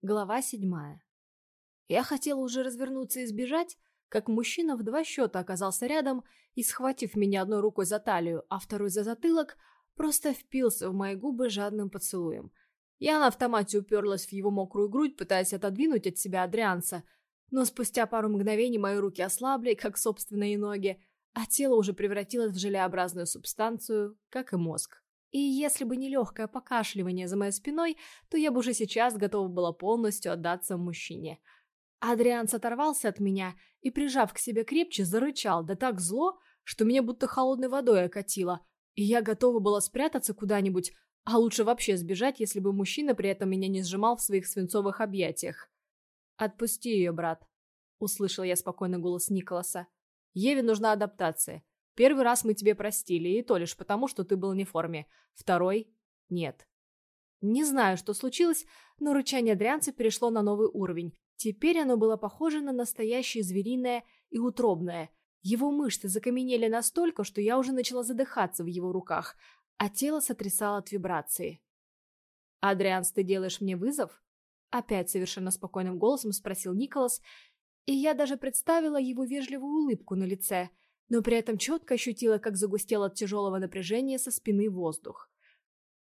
Глава седьмая. Я хотела уже развернуться и сбежать, как мужчина в два счета оказался рядом и, схватив меня одной рукой за талию, а второй за затылок, просто впился в мои губы жадным поцелуем. Я на автомате уперлась в его мокрую грудь, пытаясь отодвинуть от себя Адрианца, но спустя пару мгновений мои руки ослабли, как собственные ноги, а тело уже превратилось в желеобразную субстанцию, как и мозг. И если бы не легкое покашливание за моей спиной, то я бы уже сейчас готова была полностью отдаться мужчине. Адриан оторвался от меня и, прижав к себе крепче, зарычал, да так зло, что меня будто холодной водой окатило, и я готова была спрятаться куда-нибудь, а лучше вообще сбежать, если бы мужчина при этом меня не сжимал в своих свинцовых объятиях. «Отпусти ее, брат», — услышал я спокойный голос Николаса. «Еве нужна адаптация. Первый раз мы тебе простили, и то лишь потому, что ты был не в форме. Второй — нет. Не знаю, что случилось, но рычание дрянца перешло на новый уровень. Теперь оно было похоже на настоящее звериное и утробное. Его мышцы закаменели настолько, что я уже начала задыхаться в его руках, а тело сотрясало от вибрации. «Адрианс, ты делаешь мне вызов?» Опять совершенно спокойным голосом спросил Николас, и я даже представила его вежливую улыбку на лице – но при этом четко ощутила, как загустел от тяжелого напряжения со спины воздух.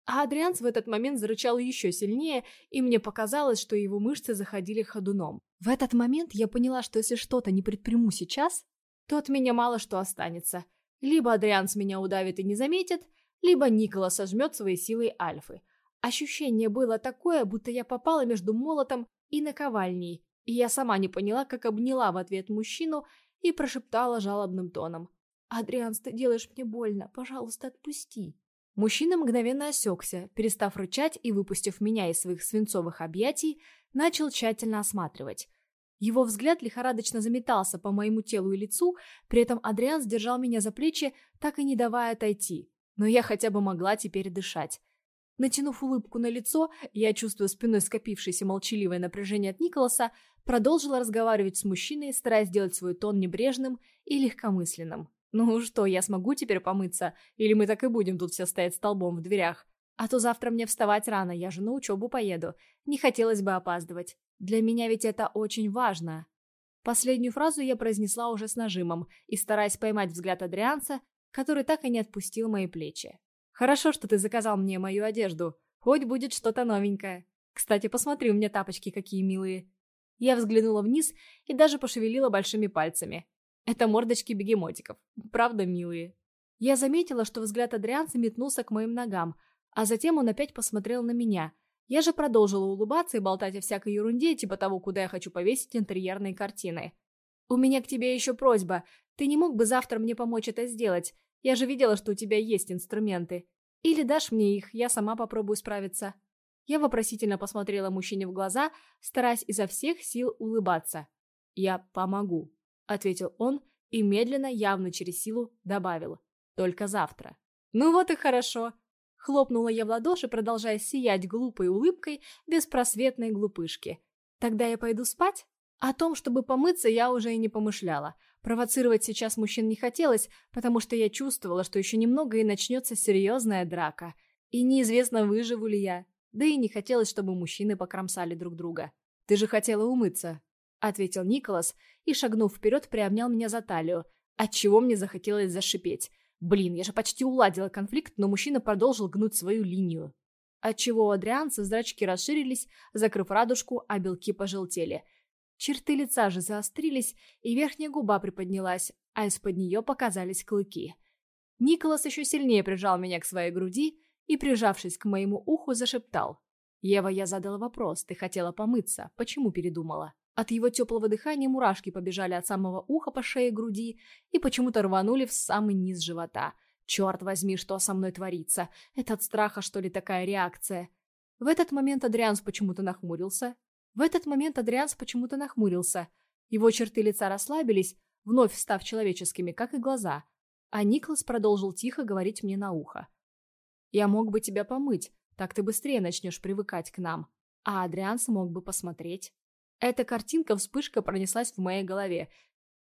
А Адрианс в этот момент зарычал еще сильнее, и мне показалось, что его мышцы заходили ходуном. В этот момент я поняла, что если что-то не предприму сейчас, то от меня мало что останется. Либо Адрианс меня удавит и не заметит, либо Никола сожмет своей силой альфы. Ощущение было такое, будто я попала между молотом и наковальней, и я сама не поняла, как обняла в ответ мужчину и прошептала жалобным тоном. «Адриан, ты делаешь мне больно. Пожалуйста, отпусти». Мужчина мгновенно осекся, перестав рычать и, выпустив меня из своих свинцовых объятий, начал тщательно осматривать. Его взгляд лихорадочно заметался по моему телу и лицу, при этом Адриан сдержал меня за плечи, так и не давая отойти. Но я хотя бы могла теперь дышать. Натянув улыбку на лицо, я, чувствуя спиной скопившееся молчаливое напряжение от Николаса, продолжила разговаривать с мужчиной, стараясь сделать свой тон небрежным и легкомысленным. «Ну что, я смогу теперь помыться? Или мы так и будем тут все стоять столбом в дверях? А то завтра мне вставать рано, я же на учебу поеду. Не хотелось бы опаздывать. Для меня ведь это очень важно». Последнюю фразу я произнесла уже с нажимом и стараясь поймать взгляд Адрианца, который так и не отпустил мои плечи. «Хорошо, что ты заказал мне мою одежду. Хоть будет что-то новенькое. Кстати, посмотри, у меня тапочки какие милые. Я взглянула вниз и даже пошевелила большими пальцами. Это мордочки бегемотиков. Правда, милые. Я заметила, что взгляд Адрианца метнулся к моим ногам, а затем он опять посмотрел на меня. Я же продолжила улыбаться и болтать о всякой ерунде, типа того, куда я хочу повесить интерьерные картины. «У меня к тебе еще просьба. Ты не мог бы завтра мне помочь это сделать? Я же видела, что у тебя есть инструменты. Или дашь мне их, я сама попробую справиться». Я вопросительно посмотрела мужчине в глаза, стараясь изо всех сил улыбаться. «Я помогу», — ответил он и медленно, явно через силу, добавил. «Только завтра». «Ну вот и хорошо», — хлопнула я в ладоши, продолжая сиять глупой улыбкой беспросветной глупышки. «Тогда я пойду спать?» О том, чтобы помыться, я уже и не помышляла. Провоцировать сейчас мужчин не хотелось, потому что я чувствовала, что еще немного и начнется серьезная драка. И неизвестно, выживу ли я. Да и не хотелось, чтобы мужчины покромсали друг друга. «Ты же хотела умыться», — ответил Николас и, шагнув вперед, приобнял меня за талию, отчего мне захотелось зашипеть. Блин, я же почти уладила конфликт, но мужчина продолжил гнуть свою линию. Отчего у Адрианца зрачки расширились, закрыв радужку, а белки пожелтели. Черты лица же заострились, и верхняя губа приподнялась, а из-под нее показались клыки. Николас еще сильнее прижал меня к своей груди, и, прижавшись к моему уху, зашептал. «Ева, я задала вопрос. Ты хотела помыться. Почему передумала?» От его теплого дыхания мурашки побежали от самого уха по шее груди и почему-то рванули в самый низ живота. «Черт возьми, что со мной творится? Это от страха, что ли, такая реакция?» В этот момент Адрианс почему-то нахмурился. В этот момент Адрианс почему-то нахмурился. Его черты лица расслабились, вновь став человеческими, как и глаза. А Никлас продолжил тихо говорить мне на ухо. Я мог бы тебя помыть, так ты быстрее начнешь привыкать к нам. А Адриан смог бы посмотреть. Эта картинка вспышка пронеслась в моей голове.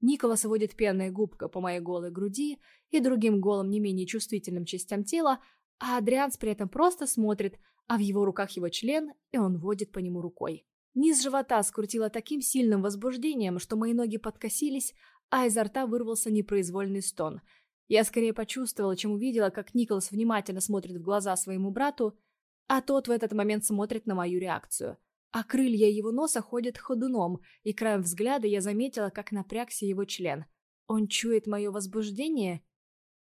Николас водит пенная губка по моей голой груди и другим голым не менее чувствительным частям тела, а Адрианс при этом просто смотрит, а в его руках его член, и он водит по нему рукой. Низ живота скрутило таким сильным возбуждением, что мои ноги подкосились, а изо рта вырвался непроизвольный стон. Я скорее почувствовала, чем увидела, как Николас внимательно смотрит в глаза своему брату, а тот в этот момент смотрит на мою реакцию. А крылья его носа ходят ходуном, и краем взгляда я заметила, как напрягся его член. Он чует мое возбуждение?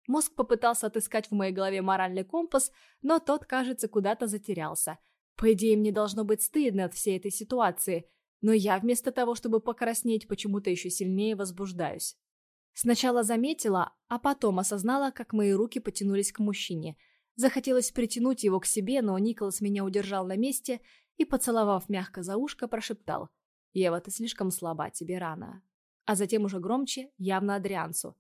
Мозг попытался отыскать в моей голове моральный компас, но тот, кажется, куда-то затерялся – по идее, мне должно быть стыдно от всей этой ситуации, но я вместо того, чтобы покраснеть, почему-то еще сильнее возбуждаюсь. Сначала заметила, а потом осознала, как мои руки потянулись к мужчине. Захотелось притянуть его к себе, но Николас меня удержал на месте и, поцеловав мягко за ушко, прошептал «Ева, ты слишком слаба, тебе рано». А затем уже громче, явно Адриансу.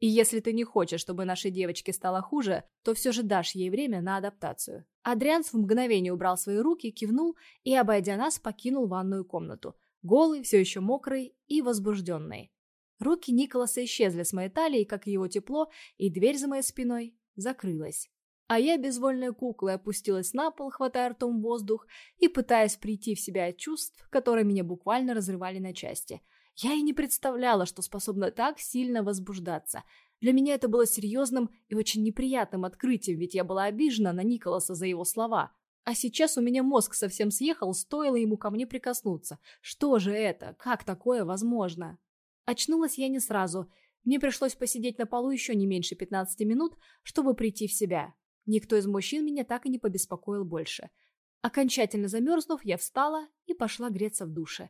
И если ты не хочешь, чтобы нашей девочке стало хуже, то все же дашь ей время на адаптацию. Адрианс в мгновение убрал свои руки, кивнул и, обойдя нас, покинул ванную комнату. Голый, все еще мокрый и возбужденный. Руки Николаса исчезли с моей талии, как и его тепло, и дверь за моей спиной закрылась. А я безвольной куклой опустилась на пол, хватая ртом воздух и пытаясь прийти в себя от чувств, которые меня буквально разрывали на части – я и не представляла, что способна так сильно возбуждаться. Для меня это было серьезным и очень неприятным открытием, ведь я была обижена на Николаса за его слова. А сейчас у меня мозг совсем съехал, стоило ему ко мне прикоснуться. Что же это? Как такое возможно? Очнулась я не сразу. Мне пришлось посидеть на полу еще не меньше 15 минут, чтобы прийти в себя. Никто из мужчин меня так и не побеспокоил больше. Окончательно замерзнув, я встала и пошла греться в душе.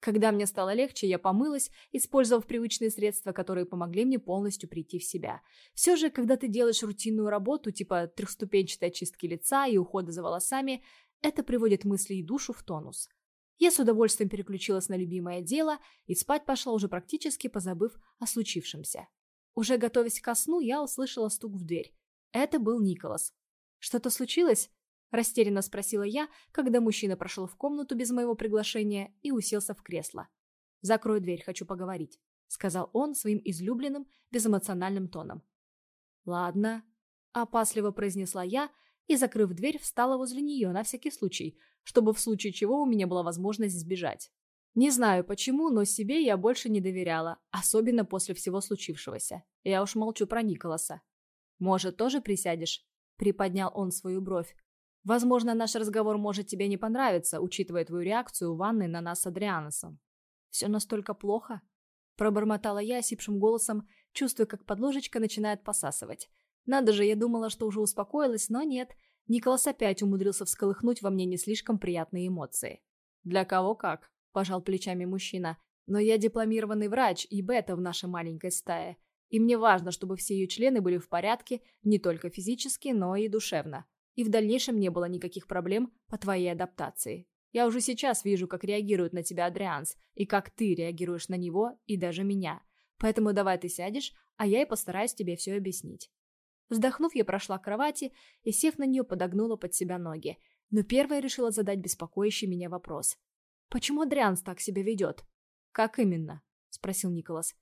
Когда мне стало легче, я помылась, использовав привычные средства, которые помогли мне полностью прийти в себя. Все же, когда ты делаешь рутинную работу, типа трехступенчатой очистки лица и ухода за волосами, это приводит мысли и душу в тонус. Я с удовольствием переключилась на любимое дело и спать пошла уже практически позабыв о случившемся. Уже готовясь ко сну, я услышала стук в дверь. Это был Николас. «Что-то случилось?» Растерянно спросила я, когда мужчина прошел в комнату без моего приглашения и уселся в кресло. «Закрой дверь, хочу поговорить», — сказал он своим излюбленным, безэмоциональным тоном. «Ладно», — опасливо произнесла я и, закрыв дверь, встала возле нее на всякий случай, чтобы в случае чего у меня была возможность сбежать. Не знаю почему, но себе я больше не доверяла, особенно после всего случившегося. Я уж молчу про Николаса. «Может, тоже присядешь?» — приподнял он свою бровь. Возможно, наш разговор может тебе не понравиться, учитывая твою реакцию в ванной на нас с Адрианосом. Все настолько плохо? Пробормотала я осипшим голосом, чувствуя, как подложечка начинает посасывать. Надо же, я думала, что уже успокоилась, но нет. Николас опять умудрился всколыхнуть во мне не слишком приятные эмоции. «Для кого как?» – пожал плечами мужчина. «Но я дипломированный врач и бета в нашей маленькой стае. И мне важно, чтобы все ее члены были в порядке не только физически, но и душевно и в дальнейшем не было никаких проблем по твоей адаптации. Я уже сейчас вижу, как реагирует на тебя Адрианс, и как ты реагируешь на него и даже меня. Поэтому давай ты сядешь, а я и постараюсь тебе все объяснить». Вздохнув, я прошла к кровати и, сев на нее, подогнула под себя ноги. Но первая решила задать беспокоящий меня вопрос. «Почему Адрианс так себя ведет?» «Как именно?» – спросил Николас.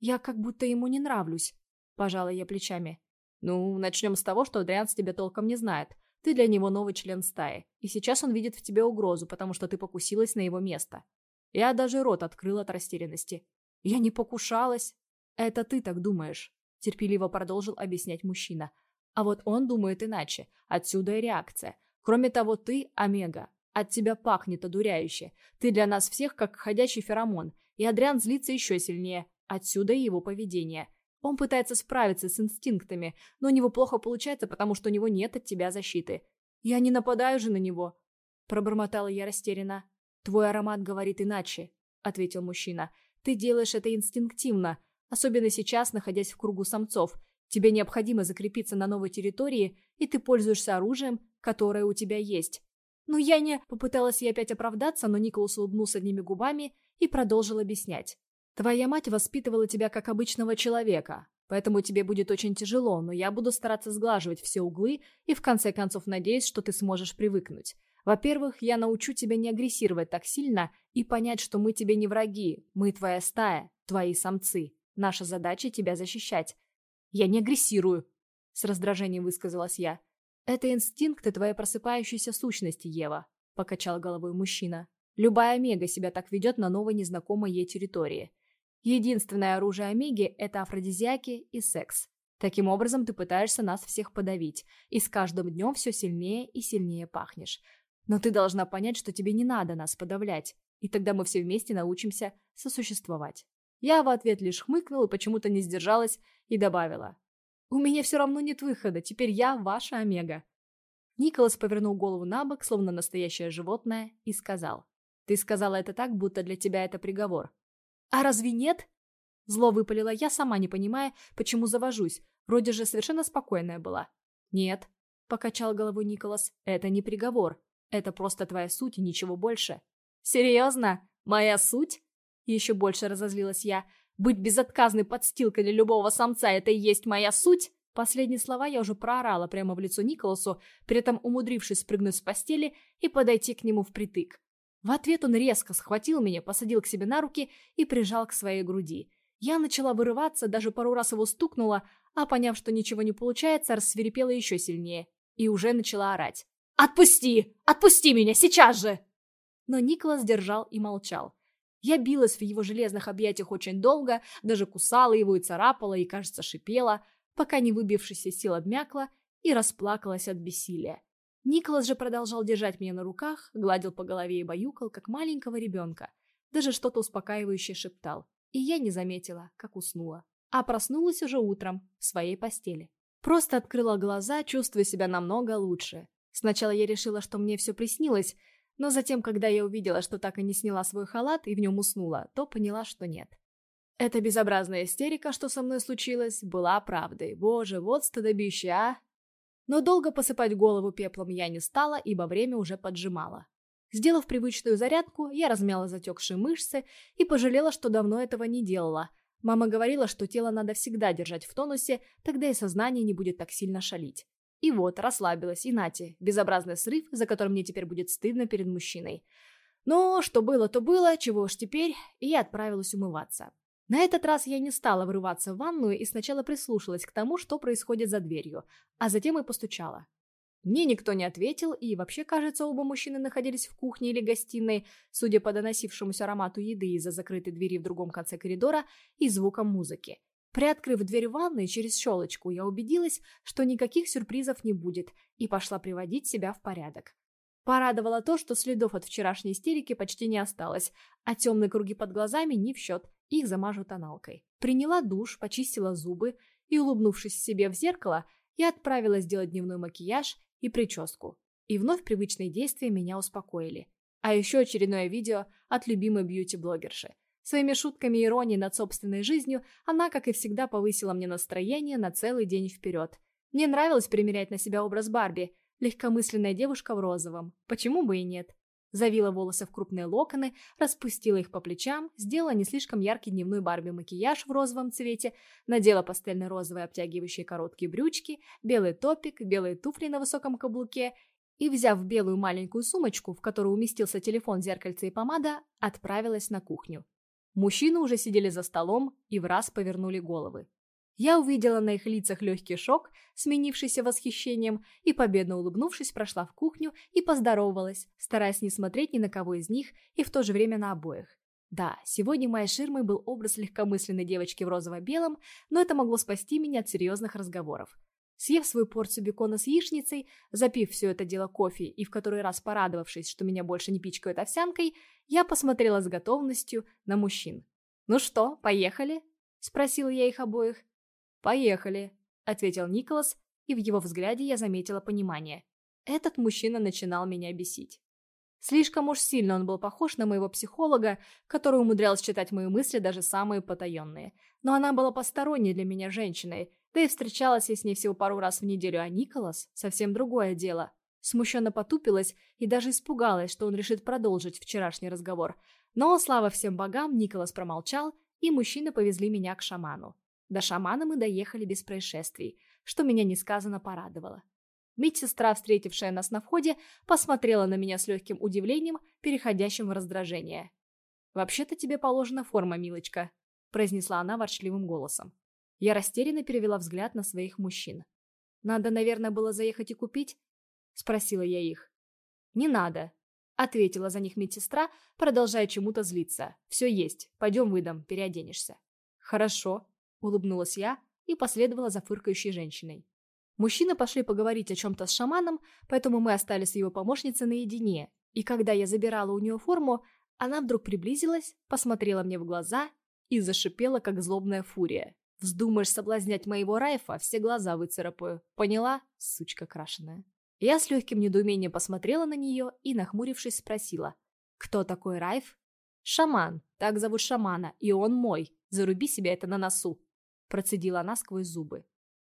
«Я как будто ему не нравлюсь», – пожала я плечами. «Ну, начнем с того, что Адрианс тебя толком не знает. Ты для него новый член стаи, и сейчас он видит в тебе угрозу, потому что ты покусилась на его место. Я даже рот открыл от растерянности. Я не покушалась. Это ты так думаешь», — терпеливо продолжил объяснять мужчина. «А вот он думает иначе. Отсюда и реакция. Кроме того, ты — Омега. От тебя пахнет одуряюще. Ты для нас всех как ходячий феромон, и Адриан злится еще сильнее. Отсюда и его поведение». Он пытается справиться с инстинктами, но у него плохо получается, потому что у него нет от тебя защиты. Я не нападаю же на него. Пробормотала я растерянно. Твой аромат говорит иначе, ответил мужчина. Ты делаешь это инстинктивно, особенно сейчас, находясь в кругу самцов. Тебе необходимо закрепиться на новой территории, и ты пользуешься оружием, которое у тебя есть. Но я не... Попыталась я опять оправдаться, но Николас улыбнулся одними губами и продолжил объяснять. Твоя мать воспитывала тебя как обычного человека, поэтому тебе будет очень тяжело, но я буду стараться сглаживать все углы и в конце концов надеюсь, что ты сможешь привыкнуть. Во-первых, я научу тебя не агрессировать так сильно и понять, что мы тебе не враги, мы твоя стая, твои самцы. Наша задача тебя защищать. Я не агрессирую, с раздражением высказалась я. Это инстинкты твоей просыпающейся сущности, Ева, покачал головой мужчина. Любая Омега себя так ведет на новой незнакомой ей территории. Единственное оружие Омеги – это афродизиаки и секс. Таким образом, ты пытаешься нас всех подавить, и с каждым днем все сильнее и сильнее пахнешь. Но ты должна понять, что тебе не надо нас подавлять, и тогда мы все вместе научимся сосуществовать. Я в ответ лишь хмыкнула и почему-то не сдержалась и добавила. «У меня все равно нет выхода, теперь я ваша Омега». Николас повернул голову на бок, словно настоящее животное, и сказал. «Ты сказала это так, будто для тебя это приговор». «А разве нет?» Зло выпалила я, сама не понимая, почему завожусь. Вроде же совершенно спокойная была. «Нет», — покачал головой Николас, — «это не приговор. Это просто твоя суть и ничего больше». «Серьезно? Моя суть?» Еще больше разозлилась я. «Быть безотказной подстилкой для любого самца — это и есть моя суть?» Последние слова я уже проорала прямо в лицо Николасу, при этом умудрившись спрыгнуть с постели и подойти к нему впритык. В ответ он резко схватил меня, посадил к себе на руки и прижал к своей груди. Я начала вырываться, даже пару раз его стукнула, а поняв, что ничего не получается, рассверепела еще сильнее и уже начала орать. «Отпусти! Отпусти меня! Сейчас же!» Но Николас держал и молчал. Я билась в его железных объятиях очень долго, даже кусала его и царапала, и, кажется, шипела, пока не выбившаяся сил обмякла и расплакалась от бессилия. Николас же продолжал держать меня на руках, гладил по голове и баюкал, как маленького ребенка. Даже что-то успокаивающее шептал. И я не заметила, как уснула. А проснулась уже утром, в своей постели. Просто открыла глаза, чувствуя себя намного лучше. Сначала я решила, что мне все приснилось, но затем, когда я увидела, что так и не сняла свой халат и в нем уснула, то поняла, что нет. Эта безобразная истерика, что со мной случилось, была правдой. Боже, вот стыдобище, а! Но долго посыпать голову пеплом я не стала, ибо время уже поджимало. Сделав привычную зарядку, я размяла затекшие мышцы и пожалела, что давно этого не делала. Мама говорила, что тело надо всегда держать в тонусе, тогда и сознание не будет так сильно шалить. И вот, расслабилась, и нате, безобразный срыв, за которым мне теперь будет стыдно перед мужчиной. Но что было, то было, чего уж теперь, и я отправилась умываться. На этот раз я не стала врываться в ванную и сначала прислушалась к тому, что происходит за дверью, а затем и постучала. Мне никто не ответил, и вообще, кажется, оба мужчины находились в кухне или гостиной, судя по доносившемуся аромату еды из-за закрытой двери в другом конце коридора и звуком музыки. Приоткрыв дверь ванной через щелочку, я убедилась, что никаких сюрпризов не будет, и пошла приводить себя в порядок. Порадовало то, что следов от вчерашней истерики почти не осталось, а темные круги под глазами не в счет, их замажу тоналкой. Приняла душ, почистила зубы и, улыбнувшись себе в зеркало, я отправилась делать дневной макияж и прическу. И вновь привычные действия меня успокоили. А еще очередное видео от любимой бьюти-блогерши – Своими шутками и иронией над собственной жизнью она, как и всегда, повысила мне настроение на целый день вперед. Мне нравилось примерять на себя образ Барби, легкомысленная девушка в розовом. Почему бы и нет? Завила волосы в крупные локоны, распустила их по плечам, сделала не слишком яркий дневной Барби макияж в розовом цвете, надела пастельно-розовые обтягивающие короткие брючки, белый топик, белые туфли на высоком каблуке и, взяв белую маленькую сумочку, в которую уместился телефон, зеркальце и помада, отправилась на кухню. Мужчины уже сидели за столом и в раз повернули головы. Я увидела на их лицах легкий шок, сменившийся восхищением, и, победно улыбнувшись, прошла в кухню и поздоровалась, стараясь не смотреть ни на кого из них и в то же время на обоих. Да, сегодня моей ширмой был образ легкомысленной девочки в розово-белом, но это могло спасти меня от серьезных разговоров. Съев свою порцию бекона с яичницей, запив все это дело кофе и в который раз порадовавшись, что меня больше не пичкают овсянкой, я посмотрела с готовностью на мужчин. «Ну что, поехали?» – спросила я их обоих. «Поехали», – ответил Николас, и в его взгляде я заметила понимание. Этот мужчина начинал меня бесить. Слишком уж сильно он был похож на моего психолога, который умудрялся читать мои мысли, даже самые потаенные. Но она была посторонней для меня женщиной, да и встречалась я с ней всего пару раз в неделю, а Николас — совсем другое дело. Смущенно потупилась и даже испугалась, что он решит продолжить вчерашний разговор. Но, слава всем богам, Николас промолчал, и мужчины повезли меня к шаману. До шамана мы доехали без происшествий, что меня несказанно порадовало. Медсестра, встретившая нас на входе, посмотрела на меня с легким удивлением, переходящим в раздражение. «Вообще-то тебе положена форма, милочка», – произнесла она ворчливым голосом. Я растерянно перевела взгляд на своих мужчин. «Надо, наверное, было заехать и купить?» – спросила я их. «Не надо», – Ответила за них медсестра, продолжая чему-то злиться. «Все есть. Пойдем выдам, переоденешься». «Хорошо», — улыбнулась я и последовала за фыркающей женщиной. Мужчины пошли поговорить о чем-то с шаманом, поэтому мы остались с его помощницей наедине. И когда я забирала у нее форму, она вдруг приблизилась, посмотрела мне в глаза и зашипела, как злобная фурия. «Вздумаешь соблазнять моего Райфа, все глаза выцарапаю. Поняла, сучка крашеная?» Я с легким недоумением посмотрела на нее и, нахмурившись, спросила. «Кто такой Райф?» «Шаман. Так зовут шамана, и он мой. Заруби себе это на носу!» Процедила она сквозь зубы.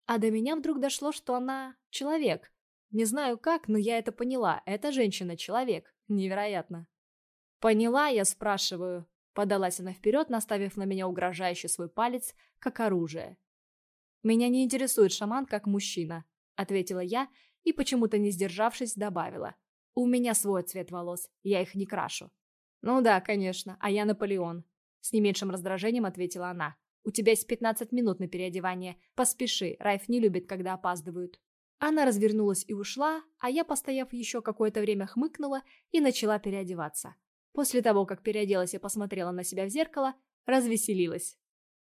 А до меня вдруг дошло, что она человек. Не знаю как, но я это поняла. Эта женщина человек. Невероятно. «Поняла, я спрашиваю», — подалась она вперед, наставив на меня угрожающе свой палец, как оружие. «Меня не интересует шаман как мужчина», — ответила я и, почему-то не сдержавшись, добавила. «У меня свой цвет волос, я их не крашу». «Ну да, конечно, а я Наполеон», — с не меньшим раздражением ответила она. «У тебя есть пятнадцать минут на переодевание. Поспеши, Райф не любит, когда опаздывают». Она развернулась и ушла, а я, постояв еще какое-то время, хмыкнула и начала переодеваться. После того, как переоделась и посмотрела на себя в зеркало, развеселилась.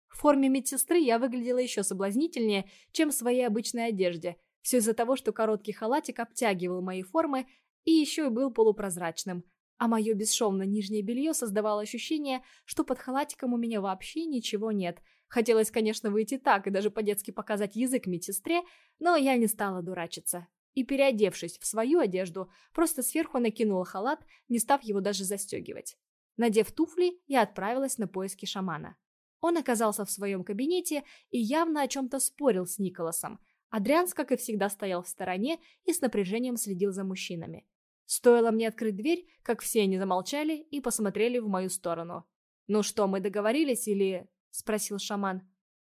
В форме медсестры я выглядела еще соблазнительнее, чем в своей обычной одежде. Все из-за того, что короткий халатик обтягивал мои формы и еще и был полупрозрачным. А мое бесшовно нижнее белье создавало ощущение, что под халатиком у меня вообще ничего нет. Хотелось, конечно, выйти так и даже по-детски показать язык медсестре, но я не стала дурачиться и, переодевшись в свою одежду, просто сверху накинула халат, не став его даже застегивать. Надев туфли, я отправилась на поиски шамана. Он оказался в своем кабинете и явно о чем-то спорил с Николасом. Адрианс, как и всегда, стоял в стороне и с напряжением следил за мужчинами. Стоило мне открыть дверь, как все они замолчали и посмотрели в мою сторону. «Ну что, мы договорились или...» — спросил шаман.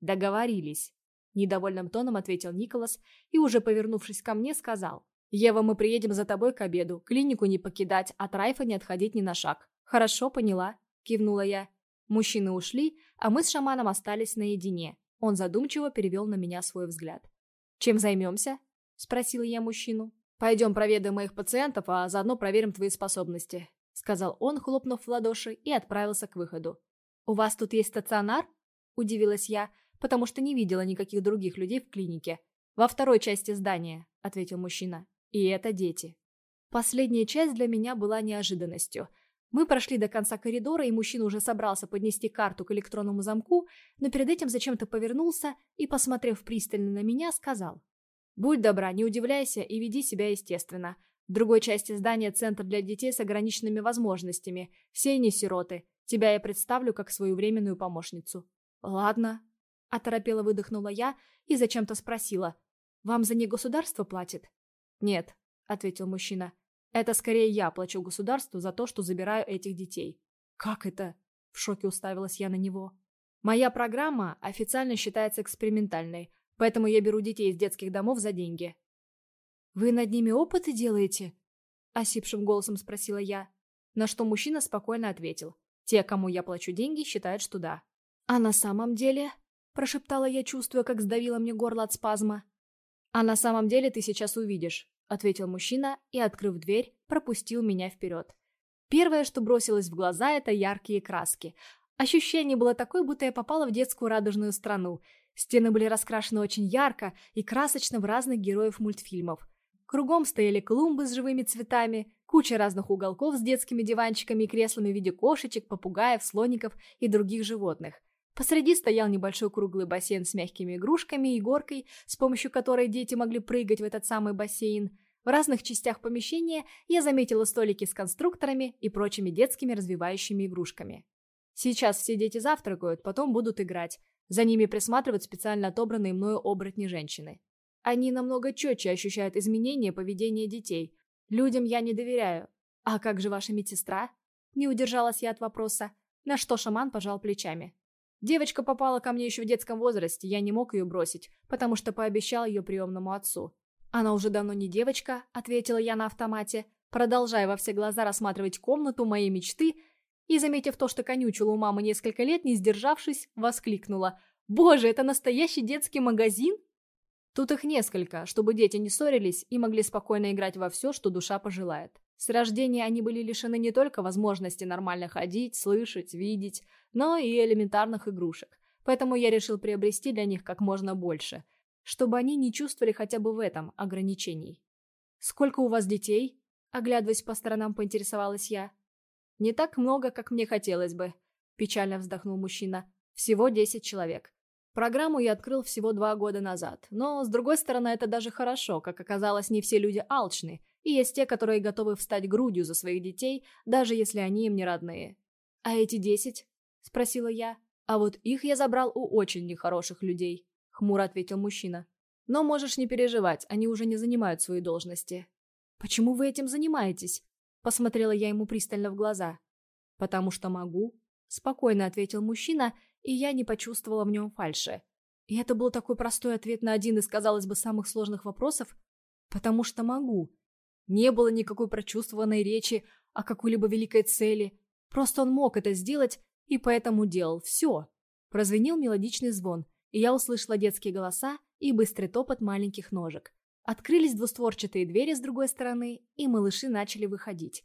«Договорились», Недовольным тоном ответил Николас и, уже повернувшись ко мне, сказал. «Ева, мы приедем за тобой к обеду. Клинику не покидать, от Райфа не отходить ни на шаг». «Хорошо, поняла», — кивнула я. Мужчины ушли, а мы с шаманом остались наедине. Он задумчиво перевел на меня свой взгляд. «Чем займемся?» — спросила я мужчину. «Пойдем проведаем моих пациентов, а заодно проверим твои способности», — сказал он, хлопнув в ладоши, и отправился к выходу. «У вас тут есть стационар?» — удивилась я, потому что не видела никаких других людей в клинике. «Во второй части здания», — ответил мужчина. «И это дети». Последняя часть для меня была неожиданностью. Мы прошли до конца коридора, и мужчина уже собрался поднести карту к электронному замку, но перед этим зачем-то повернулся и, посмотрев пристально на меня, сказал. «Будь добра, не удивляйся и веди себя естественно. В другой части здания центр для детей с ограниченными возможностями. Все они сироты. Тебя я представлю как свою временную помощницу». «Ладно», Оторопело выдохнула я и зачем-то спросила. «Вам за них государство платит?» «Нет», — ответил мужчина. «Это скорее я плачу государству за то, что забираю этих детей». «Как это?» — в шоке уставилась я на него. «Моя программа официально считается экспериментальной, поэтому я беру детей из детских домов за деньги». «Вы над ними опыты делаете?» — осипшим голосом спросила я. На что мужчина спокойно ответил. «Те, кому я плачу деньги, считают, что да». «А на самом деле?» Прошептала я, чувствуя, как сдавило мне горло от спазма. «А на самом деле ты сейчас увидишь», — ответил мужчина и, открыв дверь, пропустил меня вперед. Первое, что бросилось в глаза, это яркие краски. Ощущение было такое, будто я попала в детскую радужную страну. Стены были раскрашены очень ярко и красочно в разных героев мультфильмов. Кругом стояли клумбы с живыми цветами, куча разных уголков с детскими диванчиками и креслами в виде кошечек, попугаев, слоников и других животных. Посреди стоял небольшой круглый бассейн с мягкими игрушками и горкой, с помощью которой дети могли прыгать в этот самый бассейн. В разных частях помещения я заметила столики с конструкторами и прочими детскими развивающими игрушками. Сейчас все дети завтракают, потом будут играть. За ними присматривают специально отобранные мною оборотни женщины. Они намного четче ощущают изменения поведения детей. Людям я не доверяю. А как же ваша медсестра? Не удержалась я от вопроса, на что шаман пожал плечами. Девочка попала ко мне еще в детском возрасте, я не мог ее бросить, потому что пообещал ее приемному отцу. «Она уже давно не девочка», — ответила я на автомате, продолжая во все глаза рассматривать комнату моей мечты и, заметив то, что конючила у мамы несколько лет, не сдержавшись, воскликнула. «Боже, это настоящий детский магазин?» Тут их несколько, чтобы дети не ссорились и могли спокойно играть во все, что душа пожелает. С рождения они были лишены не только возможности нормально ходить, слышать, видеть, но и элементарных игрушек. Поэтому я решил приобрести для них как можно больше, чтобы они не чувствовали хотя бы в этом ограничений. «Сколько у вас детей?» Оглядываясь по сторонам, поинтересовалась я. «Не так много, как мне хотелось бы», – печально вздохнул мужчина. «Всего десять человек. Программу я открыл всего два года назад, но, с другой стороны, это даже хорошо, как оказалось, не все люди алчны, и есть те, которые готовы встать грудью за своих детей, даже если они им не родные. «А эти десять?» – спросила я. «А вот их я забрал у очень нехороших людей», – хмуро ответил мужчина. «Но можешь не переживать, они уже не занимают свои должности». «Почему вы этим занимаетесь?» – посмотрела я ему пристально в глаза. «Потому что могу», – спокойно ответил мужчина – и я не почувствовала в нем фальши. И это был такой простой ответ на один из, казалось бы, самых сложных вопросов, потому что могу. Не было никакой прочувствованной речи о какой-либо великой цели, просто он мог это сделать и поэтому делал все. Прозвенел мелодичный звон, и я услышала детские голоса и быстрый топот маленьких ножек. Открылись двустворчатые двери с другой стороны, и малыши начали выходить.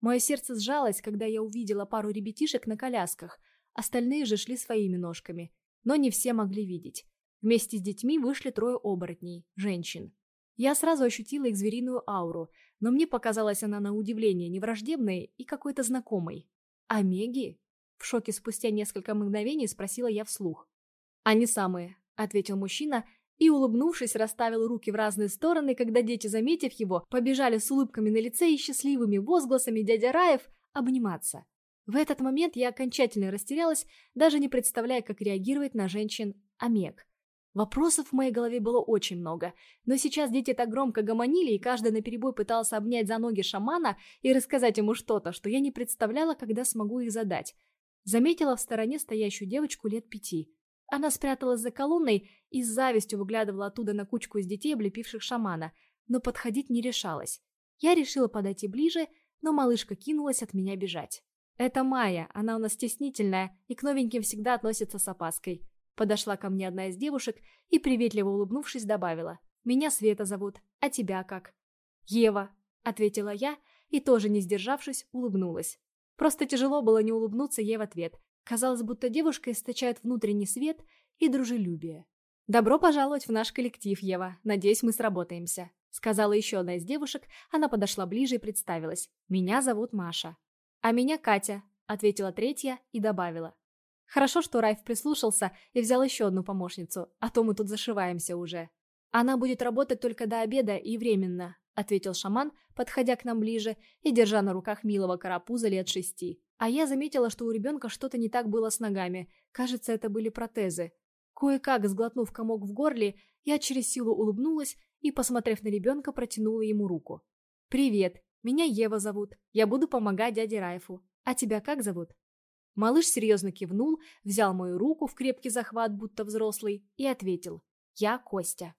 Мое сердце сжалось, когда я увидела пару ребятишек на колясках, Остальные же шли своими ножками, но не все могли видеть. Вместе с детьми вышли трое оборотней, женщин. Я сразу ощутила их звериную ауру, но мне показалась она на удивление невраждебной и какой-то знакомой. «А Меги?» В шоке спустя несколько мгновений спросила я вслух. «Они самые», — ответил мужчина и, улыбнувшись, расставил руки в разные стороны, когда дети, заметив его, побежали с улыбками на лице и счастливыми возгласами дядя Раев обниматься. В этот момент я окончательно растерялась, даже не представляя, как реагировать на женщин Омег. Вопросов в моей голове было очень много, но сейчас дети так громко гомонили, и каждый наперебой пытался обнять за ноги шамана и рассказать ему что-то, что я не представляла, когда смогу их задать. Заметила в стороне стоящую девочку лет пяти. Она спряталась за колонной и с завистью выглядывала оттуда на кучку из детей, облепивших шамана, но подходить не решалась. Я решила подойти ближе, но малышка кинулась от меня бежать. «Это Майя, она у нас стеснительная и к новеньким всегда относится с опаской». Подошла ко мне одна из девушек и, приветливо улыбнувшись, добавила. «Меня Света зовут, а тебя как?» «Ева», — ответила я и, тоже не сдержавшись, улыбнулась. Просто тяжело было не улыбнуться ей в ответ. Казалось, будто девушка источает внутренний свет и дружелюбие. «Добро пожаловать в наш коллектив, Ева. Надеюсь, мы сработаемся», — сказала еще одна из девушек. Она подошла ближе и представилась. «Меня зовут Маша». «А меня Катя», — ответила третья и добавила. «Хорошо, что Райф прислушался и взял еще одну помощницу, а то мы тут зашиваемся уже». «Она будет работать только до обеда и временно», — ответил шаман, подходя к нам ближе и держа на руках милого карапуза лет шести. А я заметила, что у ребенка что-то не так было с ногами. Кажется, это были протезы. Кое-как, сглотнув комок в горле, я через силу улыбнулась и, посмотрев на ребенка, протянула ему руку. «Привет, меня Ева зовут. Я буду помогать дяде Райфу. А тебя как зовут?» Малыш серьезно кивнул, взял мою руку в крепкий захват, будто взрослый, и ответил. «Я Костя».